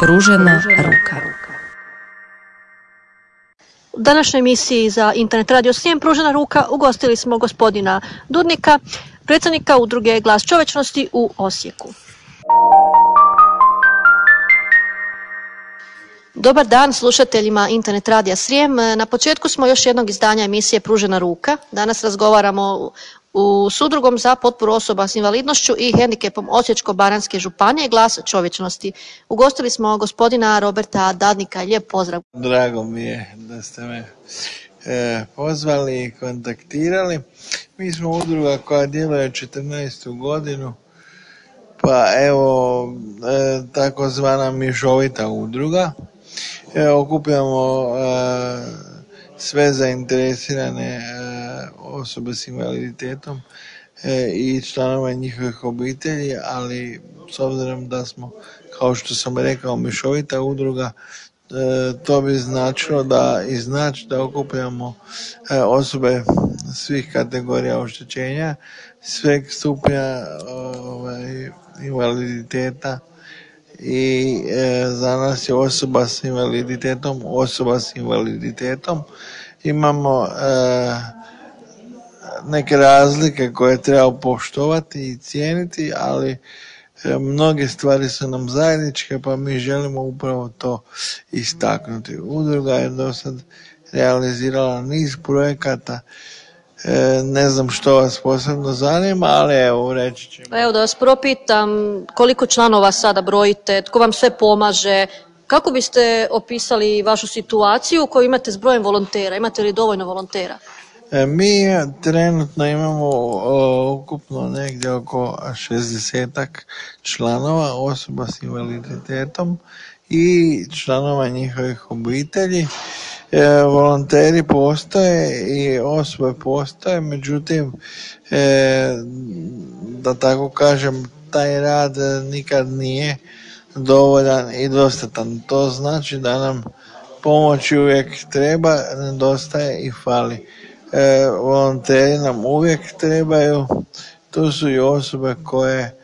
Pružena ruka. U današnjoj emisiji za Internet Radio Srijem Pružena ruka ugostili smo gospodina Dudnika, predsjednika udruge Glas čovečnosti u Osijeku. Dobar dan slušateljima Internet Radija Srijem. Na početku smo još jednog izdanja emisije Pružena ruka. Danas razgovaramo u sudrugom za potporu osoba s invalidnošću i hendikepom Osječko-baranjske županije Glas čovječnosti. Ugostili smo gospodina Roberta Dadnika. Lijep pozdrav. Drago mi je da ste me e, pozvali i kontaktirali. Mi smo udruga koja djeluje 14. godinu, pa evo e, takozvana mišovita udruga. Okupljamo e, sve zainteresirane e, osobe s invaliditetom e, i članova njihovih obitelji, ali s obzirom da smo, kao što sam rekao, mješovita udruga, to bi značilo da i znači da okupljamo osobe svih kategorija oštećenja, sveg stupnja ovaj, invaliditeta i e, za nas je osoba s invaliditetom osoba s invaliditetom. Imamo e, neke razlike koje treba poštovati i cijeniti, ali e, mnoge stvari su nam zajedničke pa mi želimo upravo to istaknuti. Udruga je do sad realizirala niz projekata ne znam što vas posebno zanima, ali evo reći ćemo. Evo da vas propitam koliko članova sada brojite, tko vam sve pomaže, kako biste opisali vašu situaciju koju imate s brojem volontera? Imate li dovoljno volontera? E, mi trenutno imamo ukupno negdje oko 60 članova osoba s invaliditetom i članova njihovih obitelji. E, volonteri postoje i osobe postoje, međutim, e, da tako kažem, taj rad nikad nije dovoljan i dostatan. To znači da nam pomoći uvijek treba, nedostaje i fali. E, volonteri nam uvijek trebaju, tu su i osobe koje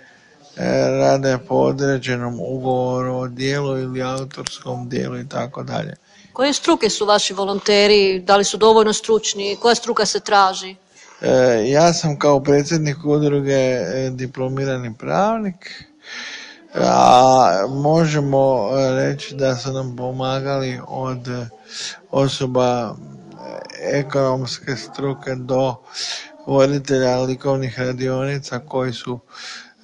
rade po određenom ugovoru o dijelu ili autorskom dijelu i tako dalje. Koje struke su vaši volonteri? Da li su dovoljno stručni? Koja struka se traži? E, ja sam kao predsjednik udruge e, diplomirani pravnik, a možemo reći da su nam pomagali od osoba ekonomske struke do voditelja likovnih radionica koji su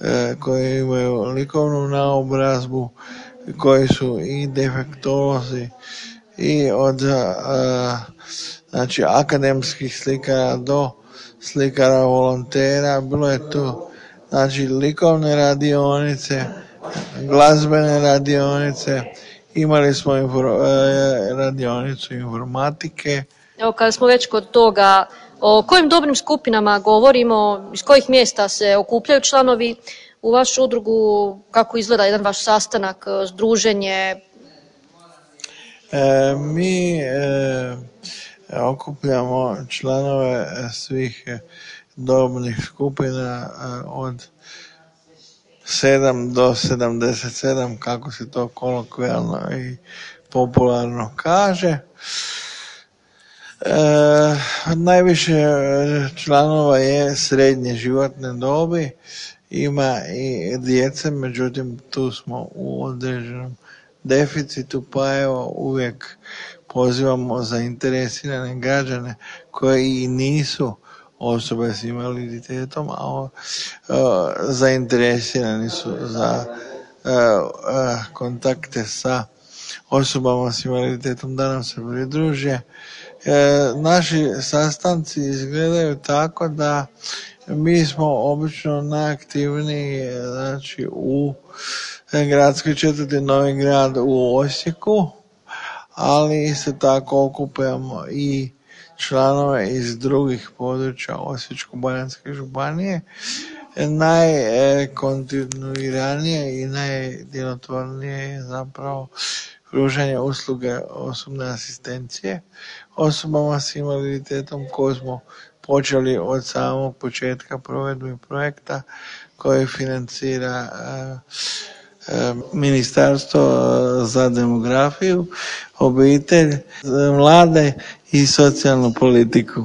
e, koji imaju likovnu naobrazbu, koji su i defektolozi, i od znači akademskih slikara do slikara volontera, bilo je tu znači likovne radionice, glazbene radionice, imali smo e, radionicu informatike. Evo kada smo već kod toga, o kojim dobrim skupinama govorimo, iz kojih mjesta se okupljaju članovi u vašu udrugu, kako izgleda jedan vaš sastanak, združenje, E, mi e, okupljamo članove svih dobnih skupina e, od 7 do 77, kako se to kolokvijalno i popularno kaže. E, najviše članova je srednje životne dobi, ima i djece, međutim tu smo u određenom deficitu, pa evo uvijek pozivamo zainteresirane građane koji i nisu osobe s invaliditetom, a zainteresirani su za e, e, kontakte sa osobama s invaliditetom da nam se pridruže. E, naši sastanci izgledaju tako da mi smo obično najaktivniji znači, u gradski četvrti Novi grad u Osijeku, ali isto tako okupujemo i članove iz drugih područja Osječko-Baranjske županije. Najkontinuiranije i najdjelotvornije je zapravo pružanje usluge osobne asistencije osobama s invaliditetom koju smo počeli od samog početka provedbe projekta koji financira Ministarstvo za demografiju, obitelj, mlade i socijalnu politiku.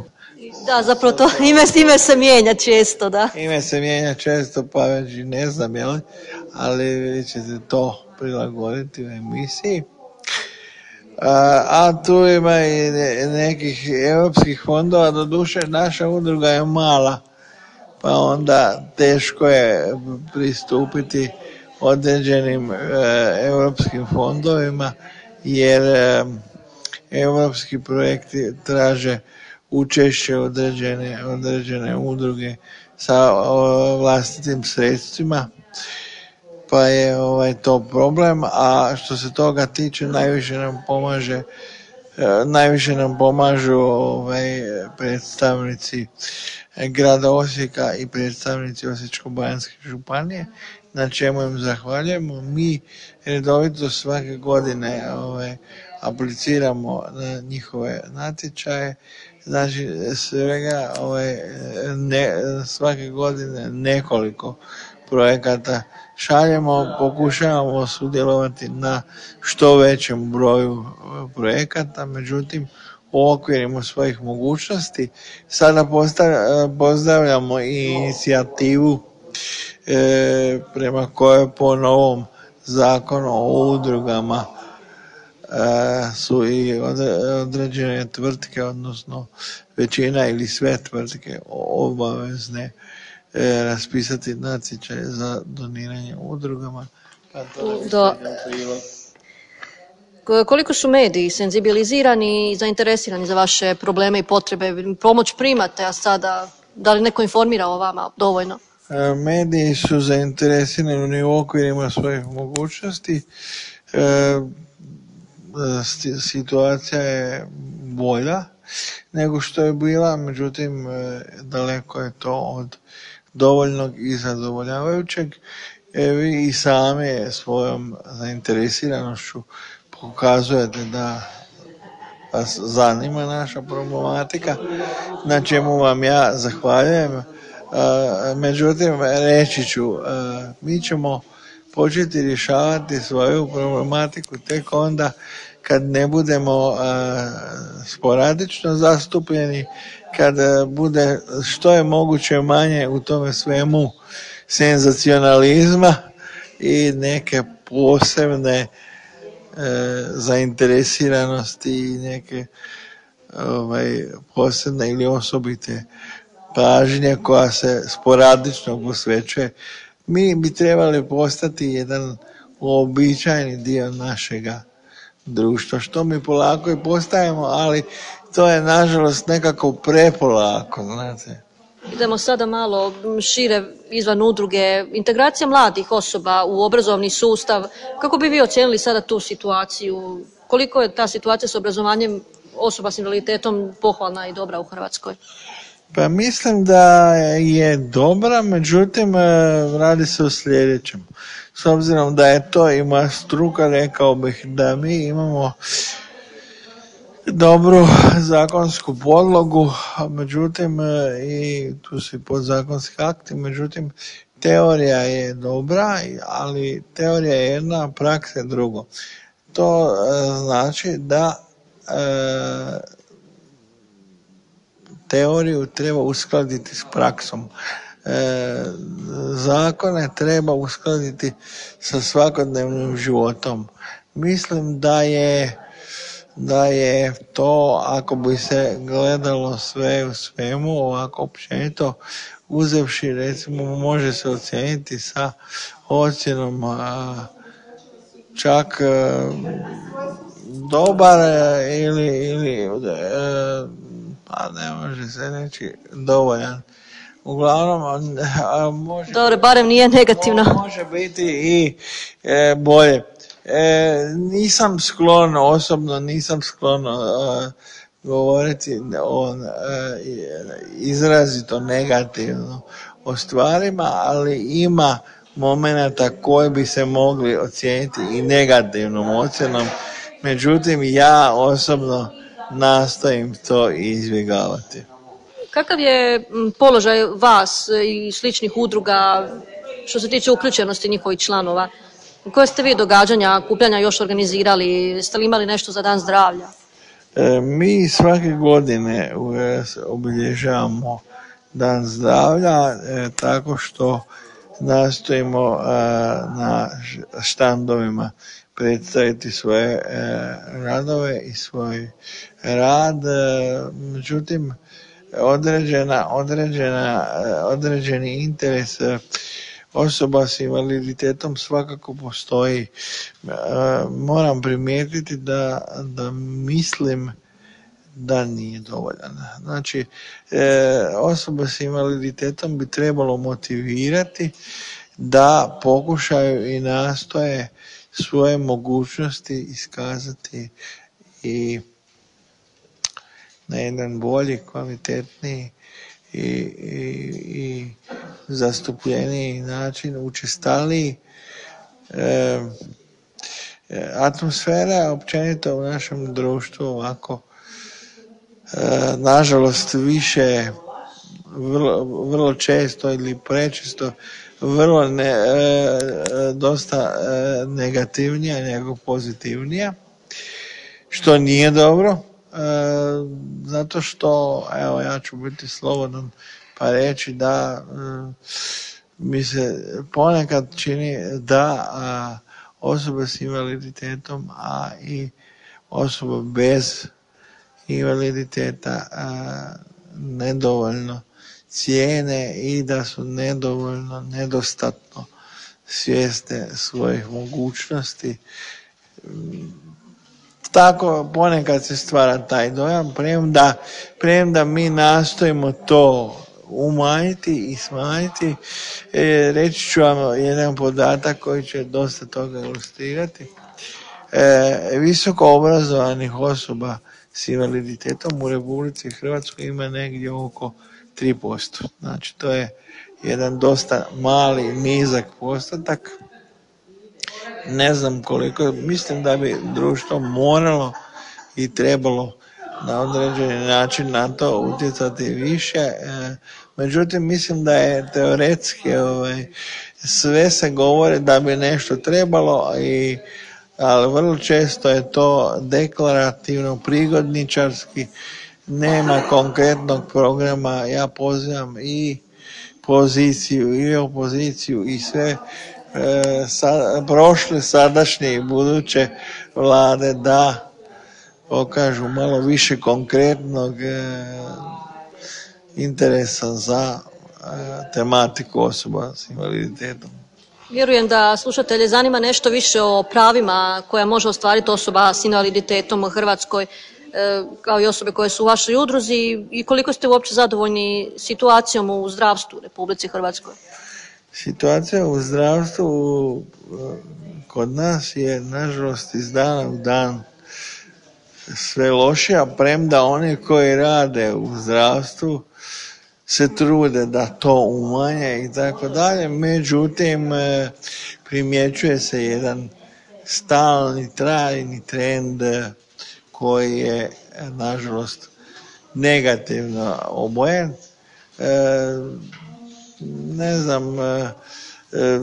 Da, zapravo to ime, ime se mijenja često, da. Ime se mijenja često, pa već ne znam, jel? ali vi ćete to prilagoditi u emisiji. A, a tu ima i nekih europskih fondova, doduše naša udruga je mala, pa onda teško je pristupiti određenim e, europskim fondovima, jer e, europski projekti traže učešće određene, određene udruge sa vlastitim sredstvima pa je ovaj to problem a što se toga tiče najviše nam pomaže e, najviše nam pomažu ovaj predstavnici grada Osijeka i predstavnici Osječko-bajanske županije na čemu im zahvaljujemo. Mi redovito svake godine ovaj, apliciramo na njihove natječaje Znači svega ovaj, ne, svake godine nekoliko projekata šaljemo, pokušavamo sudjelovati na što većem broju projekata, međutim u okvirima svojih mogućnosti. Sada pozdravljamo i inicijativu e, prema kojoj po novom zakonu o udrugama su i određene tvrtke, odnosno većina ili sve tvrtke obavezne e, raspisati natječaj za doniranje udrugama. Koliko su mediji senzibilizirani i zainteresirani za vaše probleme i potrebe? Pomoć primate, a sada da li neko informira o vama dovoljno? E, mediji su zainteresirani u okvirima svojih mogućnosti. E, situacija je bolja nego što je bila, međutim e, daleko je to od dovoljnog i zadovoljavajućeg. Vi i sami svojom zainteresiranošću pokazujete da vas zanima naša problematika, na čemu vam ja zahvaljujem. E, međutim, reći ću, mi ćemo početi rješavati svoju problematiku tek onda kad ne budemo sporadično zastupljeni, kad bude što je moguće manje u tome svemu senzacionalizma i neke posebne e, zainteresiranosti i neke ovaj, posebne ili osobite pažnje koja se sporadično posvećuje. Mi bi trebali postati jedan uobičajeni dio našega društva, što mi polako i postajemo, ali to je nažalost nekako prepolako, znate. Idemo sada malo šire izvan udruge. Integracija mladih osoba u obrazovni sustav. Kako bi vi ocijenili sada tu situaciju? Koliko je ta situacija s obrazovanjem osoba s invaliditetom pohvalna i dobra u Hrvatskoj? Pa mislim da je dobra, međutim e, radi se o sljedećem. S obzirom da je to i moja struka, rekao bih da mi imamo dobru zakonsku podlogu, međutim e, i tu su i podzakonski akti, međutim teorija je dobra, ali teorija je jedna, praksa je drugo. To e, znači da teoriju treba uskladiti s praksom. E, zakone treba uskladiti sa svakodnevnim životom. Mislim da je da je to, ako bi se gledalo sve u svemu, ovako općenito, uzevši, recimo, može se ocijeniti sa ocjenom čak e, dobar ili, ili pa ne može se reći dovoljan. Uglavnom, a, može... Dobro, barem nije negativno. Može biti i e, bolje. E, nisam sklon, osobno nisam sklon govoriti on, e, izrazito negativno o stvarima, ali ima momenata koji bi se mogli ocijeniti i negativnom ocjenom. Međutim, ja osobno nastojim to izbjegavati. Kakav je položaj vas i sličnih udruga što se tiče uključenosti njihovih članova. Koje ste vi događanja, kupljanja još organizirali? Ste li imali nešto za dan zdravlja? E, mi svake godine obilježavamo dan zdravlja e, tako što nastojimo na štandovima predstaviti svoje radove i svoj rad. Međutim, određena, određena, određeni interes osoba s invaliditetom svakako postoji. E, moram primijetiti da, da mislim da nije dovoljan. Znači, e, osoba s invaliditetom bi trebalo motivirati da pokušaju i nastoje svoje mogućnosti iskazati i na jedan bolji, kvalitetniji i, i, i zastupljeniji način, učestaliji. E, atmosfera općenito u našem društvu ovako e, nažalost više vrlo, vrlo često ili prečesto vrlo ne, e, dosta e, negativnija nego pozitivnija što nije dobro E, zato što, evo ja ću biti slobodan pa reći da e, mi se ponekad čini da osobe s invaliditetom, a i osoba bez invaliditeta nedovoljno cijene i da su nedovoljno, nedostatno svijeste svojih mogućnosti. Tako ponekad se stvara taj dojam, premda, premda mi nastojimo to umanjiti i smanjiti. E, reći ću vam jedan podatak koji će dosta toga ilustrirati. E, visoko obrazovanih osoba s invaliditetom u Republici Hrvatskoj ima negdje oko 3%. Znači to je jedan dosta mali, nizak postotak ne znam koliko, mislim da bi društvo moralo i trebalo na određeni način na to utjecati više. E, međutim, mislim da je teoretski ovaj, sve se govori da bi nešto trebalo i ali vrlo često je to deklarativno, prigodničarski, nema konkretnog programa. Ja pozivam i poziciju i opoziciju i sve E, sa, prošle, sadašnje i buduće vlade da pokažu malo više konkretnog e, interesa za e, tematiku osoba s invaliditetom. Vjerujem da slušatelje zanima nešto više o pravima koja može ostvariti osoba s invaliditetom u Hrvatskoj, kao i osobe koje su u vašoj udruzi i koliko ste uopće zadovoljni situacijom u zdravstvu u Republici Hrvatskoj? Situacija u zdravstvu kod nas je nažalost iz dana u dan sve lošija, premda oni koji rade u zdravstvu se trude da to umanje i tako dalje, međutim e, primjećuje se jedan stalni, trajni trend koji je nažalost negativno obojen. E, ne znam, e, e,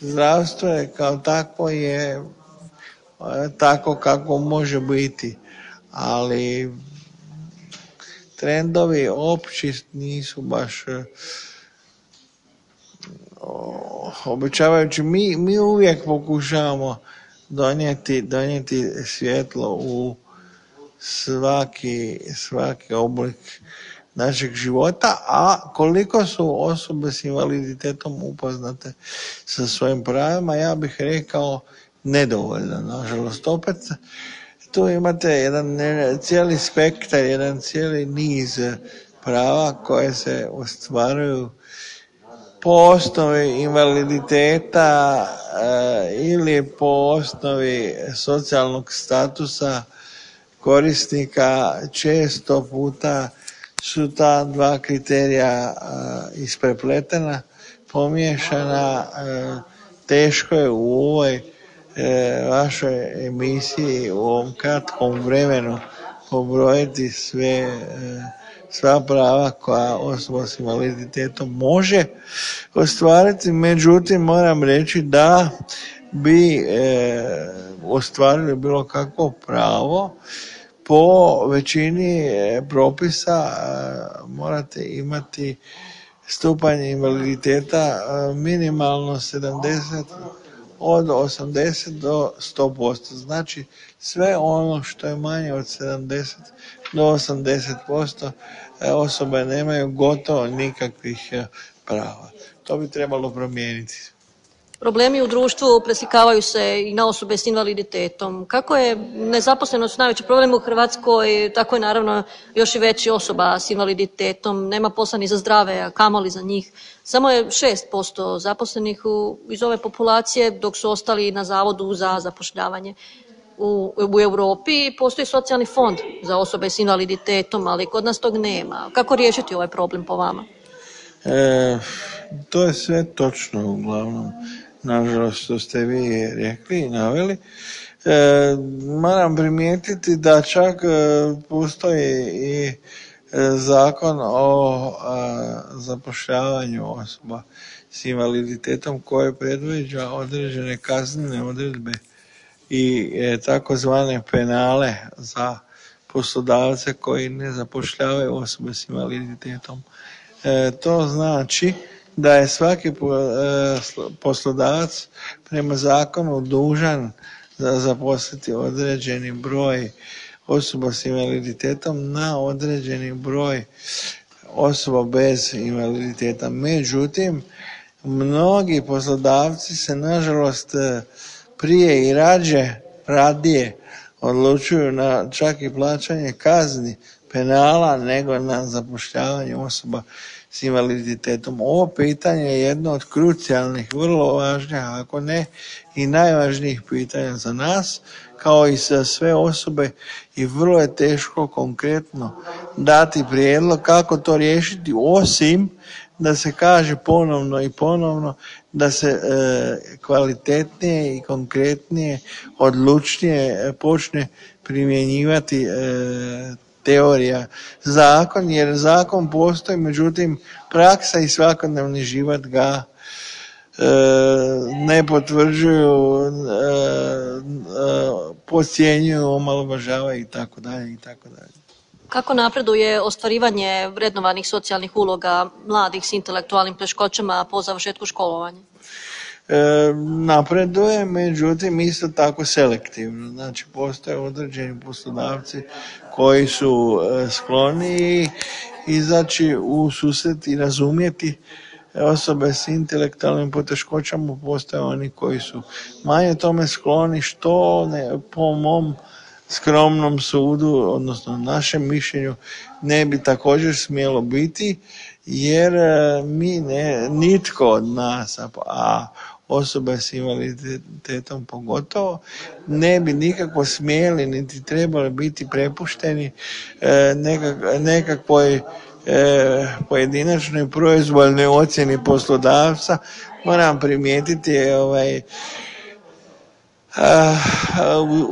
zdravstvo je kao takvo je e, tako kako može biti, ali trendovi opći nisu baš obećavajući. Mi, mi uvijek pokušavamo donijeti, donijeti svjetlo u svaki, svaki oblik našeg života, a koliko su osobe s invaliditetom upoznate sa svojim pravima, ja bih rekao nedovoljno, nažalost. Opet tu imate jedan cijeli spektar, jedan cijeli niz prava koje se ostvaruju po osnovi invaliditeta e, ili po osnovi socijalnog statusa korisnika često puta su ta dva kriterija isprepletena, pomiješana, teško je u ovoj e, vašoj emisiji u ovom kratkom vremenu pobrojiti sve, e, sva prava koja osoba s invaliditetom može ostvariti, međutim moram reći da bi e, ostvarili bilo kakvo pravo po većini e, propisa morate imati stupanj invaliditeta minimalno 70 od 80 do 100%. Znači sve ono što je manje od 70 do 80% e, osobe nemaju gotovo nikakvih e, prava. To bi trebalo promijeniti. Problemi u društvu preslikavaju se i na osobe s invaliditetom. Kako je nezaposlenost najveći problem u Hrvatskoj, tako je naravno još i veći osoba s invaliditetom. Nema posla ni za zdrave, a kamoli za njih. Samo je 6% zaposlenih u, iz ove populacije, dok su ostali na zavodu za zapošljavanje. U, u Europi postoji socijalni fond za osobe s invaliditetom, ali kod nas tog nema. Kako riješiti ovaj problem po vama? E, to je sve točno uglavnom nažalost što ste vi rekli i naveli. E, moram primijetiti da čak e, postoji i e, zakon o zapošljavanju osoba s invaliditetom koje predviđa određene kaznene odredbe i takozvane penale za poslodavce koji ne zapošljavaju osobe s invaliditetom. to znači da je svaki e, poslodavac prema zakonu dužan za zaposliti određeni broj osoba s invaliditetom na određeni broj osoba bez invaliditeta. Međutim, mnogi poslodavci se nažalost e, prije i rađe, radije odlučuju na čak i plaćanje kazni penala nego na zapošljavanje osoba s invaliditetom. Ovo pitanje je jedno od krucijalnih, vrlo važnih, ako ne i najvažnijih pitanja za nas, kao i za sve osobe i vrlo je teško konkretno dati prijedlog kako to riješiti, osim da se kaže ponovno i ponovno da se e, kvalitetnije i konkretnije, odlučnije počne primjenjivati e, teorija zakon, jer zakon postoji, međutim praksa i svakodnevni život ga e, ne potvrđuju, e, e, podcjenjuju, omalovažavaju i tako dalje i tako dalje. Kako napreduje ostvarivanje vrednovanih socijalnih uloga mladih s intelektualnim teškoćama po završetku školovanja? E, napreduje, međutim isto tako selektivno. Znači postoje određeni poslodavci koji su e, skloni izaći u susret i razumjeti osobe s intelektualnim poteškoćama, postoje oni koji su manje tome skloni, što ne, po mom skromnom sudu, odnosno našem mišljenju, ne bi također smjelo biti, jer e, mi ne, nitko od nas, a osobe s invaliditetom pogotovo, ne bi nikako smjeli niti trebali biti prepušteni e, nekakvoj e, pojedinačnoj proizvoljnoj ocjeni poslodavca. Moram primijetiti ovaj,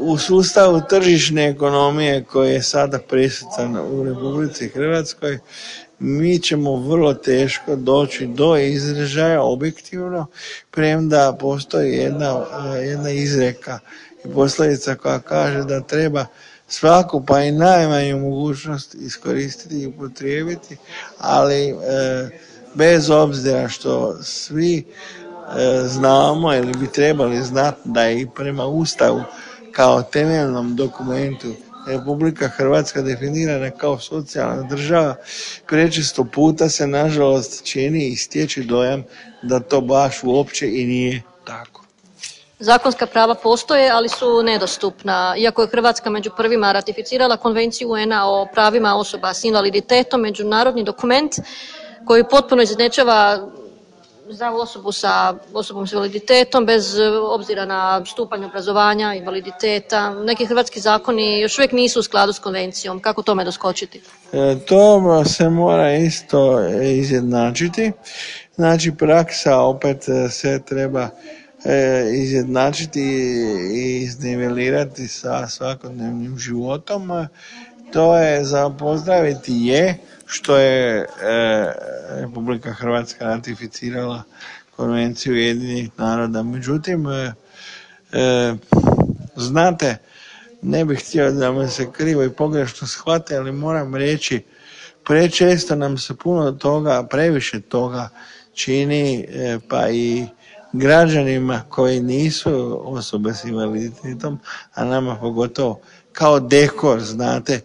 u sustavu tržišne ekonomije koji je sada prisutan u Republici Hrvatskoj mi ćemo vrlo teško doći do izražaja objektivno, premda postoji jedna, jedna izreka i posljedica koja kaže da treba svaku pa i najmanju mogućnost iskoristiti i upotrijebiti, ali e, bez obzira što svi e, znamo ili bi trebali znati da je i prema Ustavu kao temeljnom dokumentu Republika Hrvatska definirana kao socijalna država, prečesto puta se nažalost čini i stječi dojam da to baš uopće i nije tako. Zakonska prava postoje, ali su nedostupna. Iako je Hrvatska među prvima ratificirala konvenciju UN-a o pravima osoba s invaliditetom, međunarodni dokument koji potpuno izjednačava za osobu sa osobom s invaliditetom bez e, obzira na stupanj obrazovanja, invaliditeta. Neki hrvatski zakoni još uvijek nisu u skladu s konvencijom. Kako tome doskočiti? E, to se mora isto izjednačiti. Znači praksa opet e, se treba izjednačiti i iznivelirati sa svakodnevnim životom to je za pozdraviti je što je e, Republika Hrvatska ratificirala konvenciju Jedinih naroda. Međutim, e, e, znate, ne bih htio da me se krivo i pogrešno shvate, ali moram reći, prečesto nam se puno toga, previše toga čini, pa i građanima koji nisu osobe s invaliditetom, a nama pogotovo kao dekor, znate,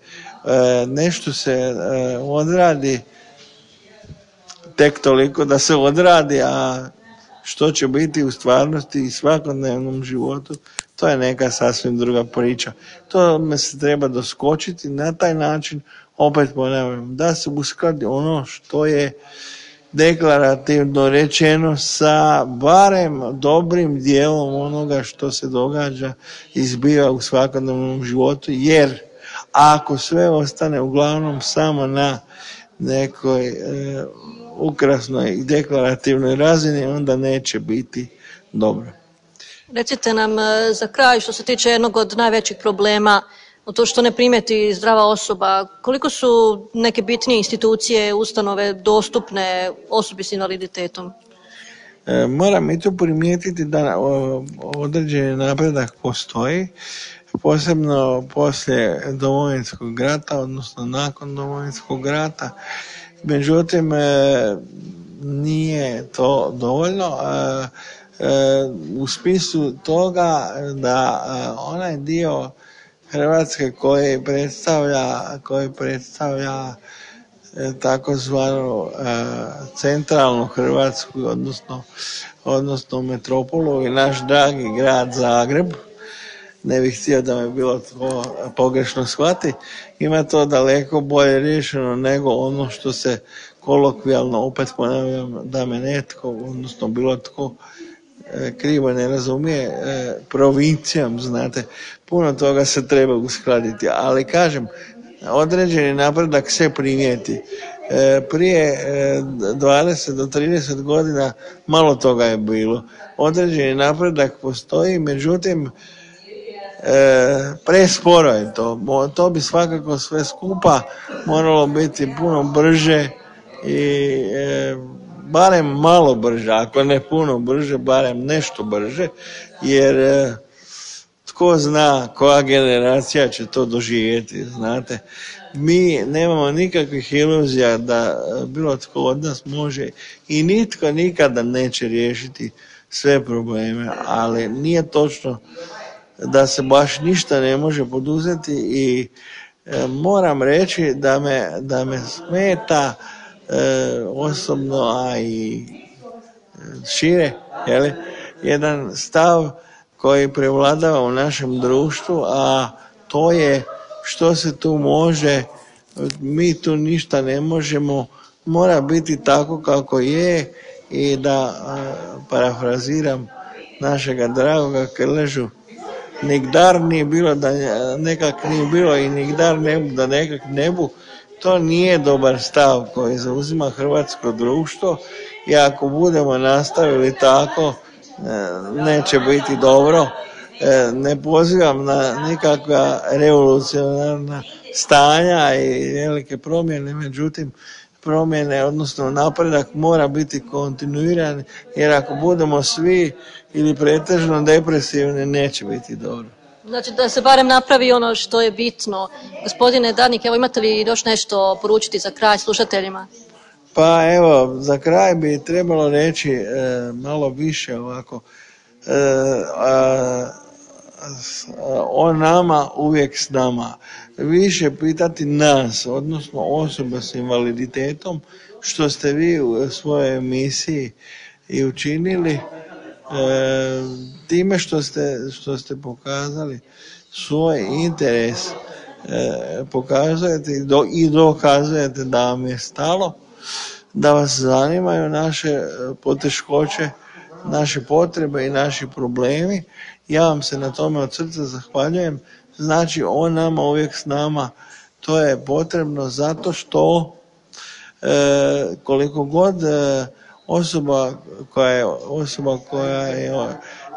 nešto se odradi tek toliko da se odradi, a što će biti u stvarnosti i svakodnevnom životu, to je neka sasvim druga priča. To me se treba doskočiti na taj način, opet ponavljam, da se uskladi ono što je deklarativno rečeno sa barem dobrim dijelom onoga što se događa i zbiva u svakodnevnom životu, jer ako sve ostane uglavnom samo na nekoj e, ukrasnoj i deklarativnoj razini, onda neće biti dobro. Recite nam e, za kraj što se tiče jednog od najvećih problema, to što ne primeti zdrava osoba, koliko su neke bitnije institucije, ustanove dostupne osobi s invaliditetom? E, moram i tu primijetiti da određeni napredak postoji, posebno poslije domovinskog rata, odnosno nakon domovinskog rata. Međutim, e, nije to dovoljno. U spisu toga da onaj dio Hrvatske koji predstavlja, koji predstavlja e, takozvanu e, centralnu Hrvatsku, odnosno, odnosno metropolu i naš dragi grad Zagreb, ne bih htio da me bilo to pogrešno shvati, ima to daleko bolje riješeno nego ono što se kolokvijalno, opet ponavljam, da me netko, odnosno bilo tko E, krivo ne razumije e, provincijom, znate, puno toga se treba uskladiti, ali kažem, određeni napredak se primijeti. E, prije 20 do 30 godina malo toga je bilo. Određeni napredak postoji, međutim, presporo je to. To bi svakako sve skupa moralo biti puno brže i barem malo brže, ako ne puno brže, barem nešto brže, jer e, tko zna koja generacija će to doživjeti, znate. Mi nemamo nikakvih iluzija da bilo tko od nas može i nitko nikada neće riješiti sve probleme, ali nije točno da se baš ništa ne može poduzeti i e, moram reći da me, da me smeta E, osobno, a i e, šire, jeli, jedan stav koji prevladava u našem društvu, a to je što se tu može, mi tu ništa ne možemo, mora biti tako kako je i da parafraziram našega dragoga Krležu, nigdar nije bilo da nekak nije bilo i nigdar ne, da nekak nebu, to nije dobar stav koji zauzima hrvatsko društvo i ako budemo nastavili tako e, neće biti dobro. E, ne pozivam na nikakva revolucionarna stanja i velike promjene, međutim promjene, odnosno napredak mora biti kontinuiran jer ako budemo svi ili pretežno depresivni neće biti dobro. Znači da se barem napravi ono što je bitno. Gospodine Danik, evo imate li još nešto poručiti za kraj slušateljima? Pa evo, za kraj bi trebalo reći e, malo više ovako. E, o nama, uvijek s nama. Više pitati nas, odnosno osoba s invaliditetom, što ste vi u svojoj emisiji i učinili E, time što ste, što ste pokazali svoj interes e, pokazujete i dokazujete da vam je stalo da vas zanimaju naše e, poteškoće naše potrebe i naši problemi ja vam se na tome od srca zahvaljujem znači on nama uvijek s nama to je potrebno zato što koliko god osoba koja je osoba koja je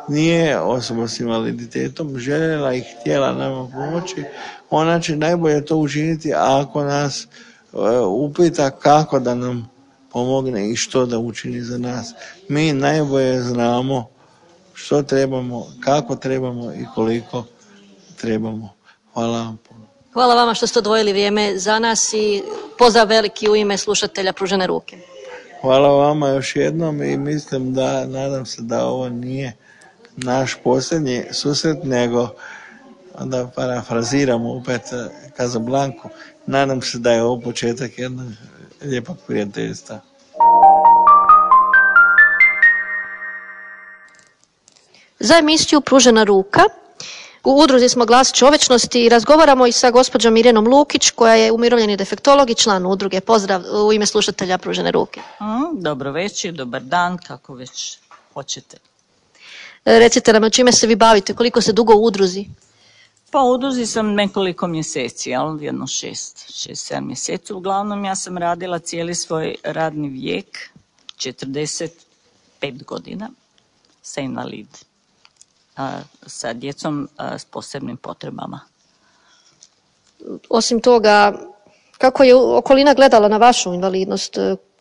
nije osoba s invaliditetom željela i htjela nama pomoći, ona će najbolje to učiniti ako nas e, upita kako da nam pomogne i što da učini za nas. Mi najbolje znamo što trebamo, kako trebamo i koliko trebamo. Hvala vam puno. Hvala vama što ste odvojili vrijeme za nas i pozdrav veliki u ime slušatelja Pružene ruke. Hvala vama još jednom i mislim da, nadam se da ovo nije naš posljednji susret, nego da parafraziramo opet Kazablanku. Nadam se da je ovo početak jednog lijepog prijateljstva. Za emisiju Pružena ruka u udruzi smo glas čovečnosti i razgovaramo i sa gospođom Mirjanom Lukić koja je umirovljeni defektolog i član udruge. Pozdrav u ime slušatelja Pružene ruke. Mm, dobro večer, dobar dan, kako već hoćete. E, recite nam čime se vi bavite, koliko se dugo u udruzi? Pa u udruzi sam nekoliko mjeseci, ali jedno šest, šest, sedam mjeseci. Uglavnom ja sam radila cijeli svoj radni vijek, 45 godina, sa invalid, sa djecom s posebnim potrebama. Osim toga, kako je okolina gledala na vašu invalidnost?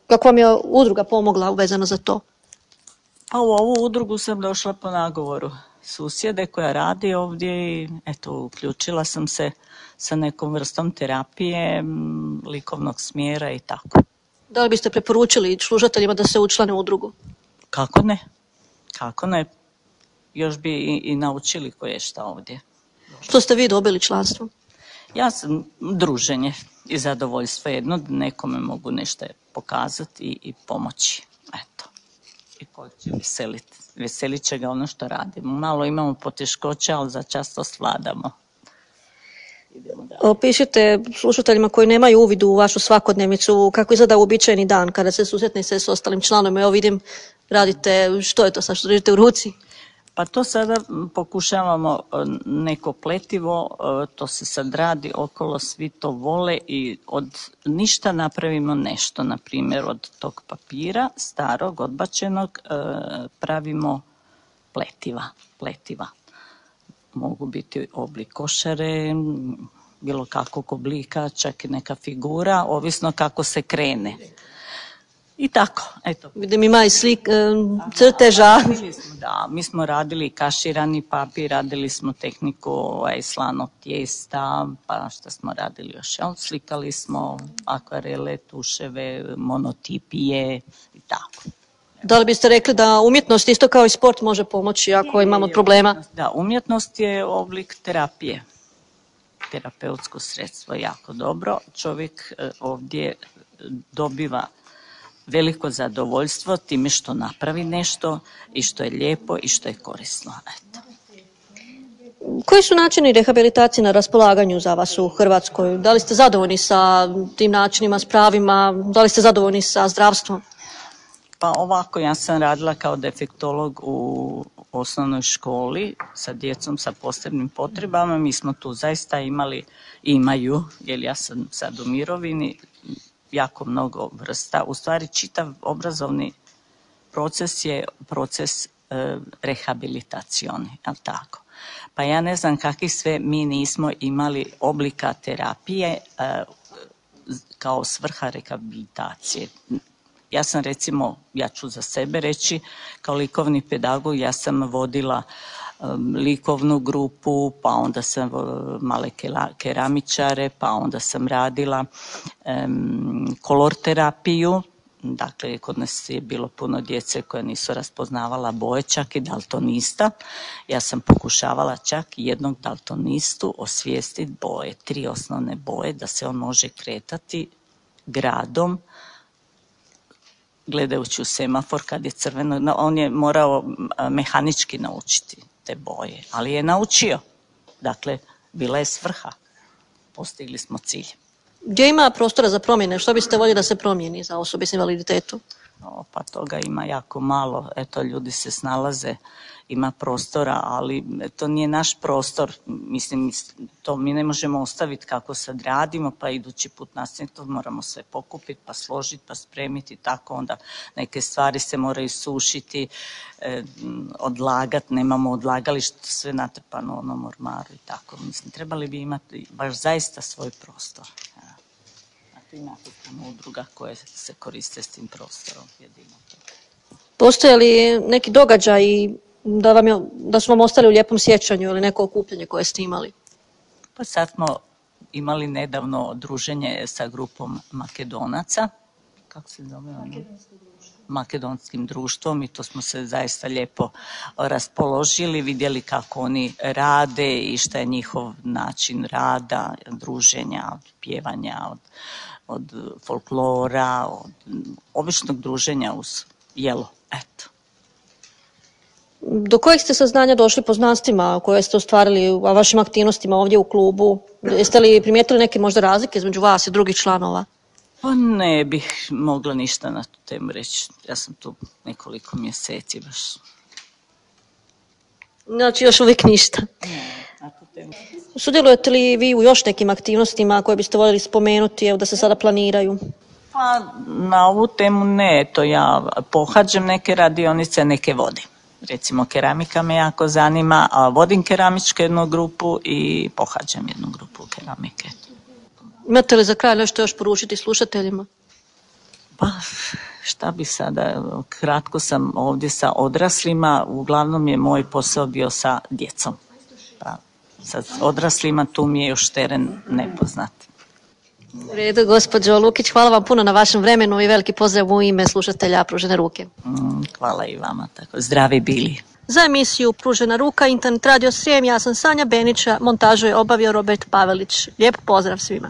Kako vam je udruga pomogla uvezano za to? Pa u ovu udrugu sam došla po nagovoru susjede koja radi ovdje i eto uključila sam se sa nekom vrstom terapije, likovnog smjera i tako. Da li biste preporučili služateljima da se učlane u udrugu? Kako ne? Kako ne? Još bi i, i naučili koje šta ovdje. Što ste vi dobili članstvom? Ja sam druženje i zadovoljstvo jedno, da nekome mogu nešto pokazati i, i pomoći. Eto. I koji će veseliti. Veselit će ga ono što radimo. Malo imamo poteškoće, ali za často svladamo. Opišite slušateljima koji nemaju uvid u vašu svakodnevnicu kako izgleda uobičajeni dan kada se susretnete s ostalim članom. Evo vidim, radite, što je to sad što držite u ruci? Pa to sada pokušavamo e, neko pletivo, e, to se sad radi okolo, svi to vole i od ništa napravimo nešto, na primjer od tog papira starog, odbačenog, e, pravimo pletiva, pletiva. Mogu biti oblik košare, bilo kakvog oblika, čak i neka figura, ovisno kako se krene. I tako, eto. Vidim ima i slik, crteža. Da, mi smo radili kaširani papir, radili smo tehniku ovaj, slanog tijesta, pa što smo radili još, jel? Slikali smo akvarele, tuševe, monotipije i tako. Da li biste rekli da umjetnost isto kao i sport može pomoći ako imamo problema? Da, umjetnost je oblik terapije. Terapeutsko sredstvo je jako dobro. Čovjek e, ovdje dobiva veliko zadovoljstvo time što napravi nešto i što je lijepo i što je korisno. Eto. Koji su načini rehabilitacije na raspolaganju za vas u Hrvatskoj? Da li ste zadovoljni sa tim načinima, s pravima? Da li ste zadovoljni sa zdravstvom? Pa ovako, ja sam radila kao defektolog u osnovnoj školi sa djecom sa posebnim potrebama. Mi smo tu zaista imali, imaju, jer ja sam sad u mirovini, jako mnogo vrsta. U stvari čitav obrazovni proces je proces e, rehabilitacioni, jel tako? Pa ja ne znam kakvi sve mi nismo imali oblika terapije e, kao svrha rehabilitacije. Ja sam recimo, ja ću za sebe reći, kao likovni pedagog ja sam vodila likovnu grupu, pa onda sam male keramičare, pa onda sam radila kolor terapiju, dakle kod nas je bilo puno djece koja nisu raspoznavala boje, čak i daltonista. Ja sam pokušavala čak jednog daltonistu osvijestiti boje, tri osnovne boje, da se on može kretati gradom, gledajući u semafor kad je crveno, on je morao mehanički naučiti te boje, ali je naučio. Dakle, bila je svrha. Postigli smo cilj. Gdje ima prostora za promjene? Što biste voljeli da se promijeni za osobe s invaliditetom? Pa toga ima jako malo. Eto, ljudi se snalaze, ima prostora, ali to nije naš prostor. Mislim, to mi ne možemo ostaviti kako sad radimo, pa idući put nastaviti, to moramo sve pokupiti, pa složiti, pa spremiti, tako onda neke stvari se moraju sušiti, e, odlagati, nemamo odlagalište, sve natrpano u onom ormaru i tako. Mislim, trebali bi imati baš zaista svoj prostor puno udruga koje se koriste s tim prostorom jedino. Postoje li neki događaj da, vam je, da su vam ostali u lijepom sjećanju ili neko okupljanje koje ste imali? Pa sad smo imali nedavno druženje sa grupom Makedonaca. Kako se zove ono? makedonskim društvom i to smo se zaista lijepo raspoložili, vidjeli kako oni rade i šta je njihov način rada, druženja, pjevanja, od folklora, od običnog druženja uz jelo. Eto. Do kojih ste saznanja došli po znanstvima koje ste ostvarili u vašim aktivnostima ovdje u klubu? Jeste li primijetili neke možda razlike između vas i drugih članova? Pa ne bih mogla ništa na tu temu reći. Ja sam tu nekoliko mjeseci baš. Znači još uvijek ništa. Sudjelujete li vi u još nekim aktivnostima koje biste voljeli spomenuti, evo da se sada planiraju? Pa na ovu temu ne, to ja pohađam neke radionice, neke vodim. Recimo keramika me jako zanima, a vodim keramičku jednu grupu i pohađam jednu grupu keramike. Imate li za kraj nešto još poručiti slušateljima? Pa šta bi sada, kratko sam ovdje sa odraslima, uglavnom je moj posao bio sa djecom. Pa sa odraslima tu mi je još teren nepoznat. U redu, gospođo Lukić, hvala vam puno na vašem vremenu i veliki pozdrav u ime slušatelja Pružene ruke. Mm, hvala i vama, tako zdravi bili. Za emisiju Pružena ruka, Internet Radio Srijem, ja sam Sanja Benića, montažu je obavio Robert Pavelić. Lijep pozdrav svima.